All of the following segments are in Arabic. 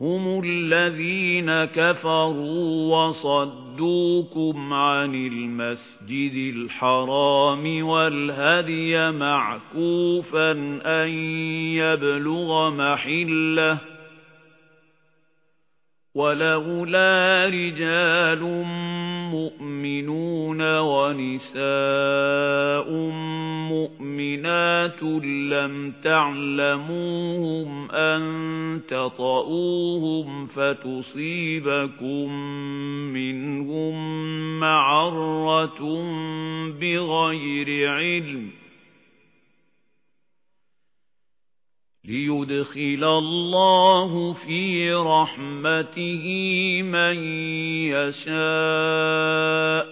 هُمُ الَّذِينَ كَفَرُوا وَصَدُّوكُمْ عَنِ الْمَسْجِدِ الْحَرَامِ وَالْهَدْيَ مَعْكُوفًا أَن يَبْلُغَ مَحِلَّهُ وَلَوْلَا رِجَالٌ مُؤْمِنُونَ وَنِسَاءٌ مُؤْمِنَاتٌ لَّمْ تَعْلَمُوهُمْ أَن تَطَئُوهُمْ فَتُصِيبَكُم مِّنْهُم مَّعَرَّةٌ بِغَيْرِ عِلْمٍ لِيُدْخِلَ اللَّهُ فِي رَحْمَتِهِ مَن يَشَاءُ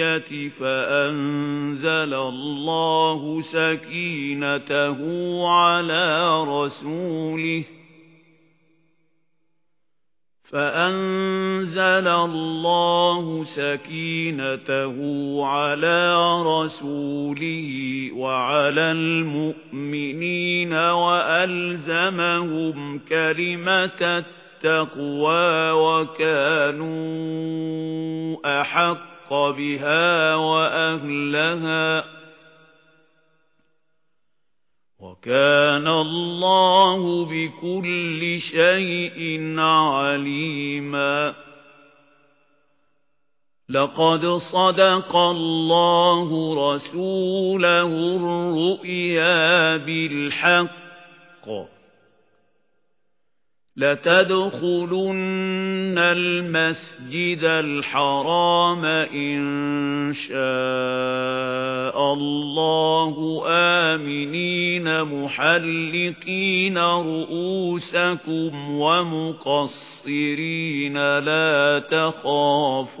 الْجَاهِلِيَّةِ فَأَنزَلَ اللَّهُ سَكِينَتَهُ عَلَى رَسُولِهِ فَأَنزَلَ اللَّهُ سَكِينَتَهُ عَلَى رَسُولِهِ وَعَلَى الْمُؤْمِنِينَ وَأَلْزَمَهُمْ كَلِمَةَ التَّقْوَى وَكَانُوا أَحَقَّ بِهَا وَأَهْلَهَا وَكَانَ اللَّهُ بِكُلِّ شَيْءٍ عَلِيمًا. لَقَدْ صَدَقَ اللَّهُ رَسُولَهُ الرُّؤْيَا بِالْحَقِّ. لَتَدْخُلُنَّ الْمَسْجِدَ الْحَرَامَ إِن شَاءَ اللَّهُ آمِنِينَ مُحَلِّقِينَ رُؤُوسَكُمْ وَمُقَصِّرِينَ لَا تَخَافُونَ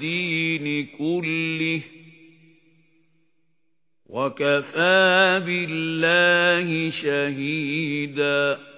الدِّينِ كُلِّهِ وَكَفَى بِاللَّهِ شَهِيدًا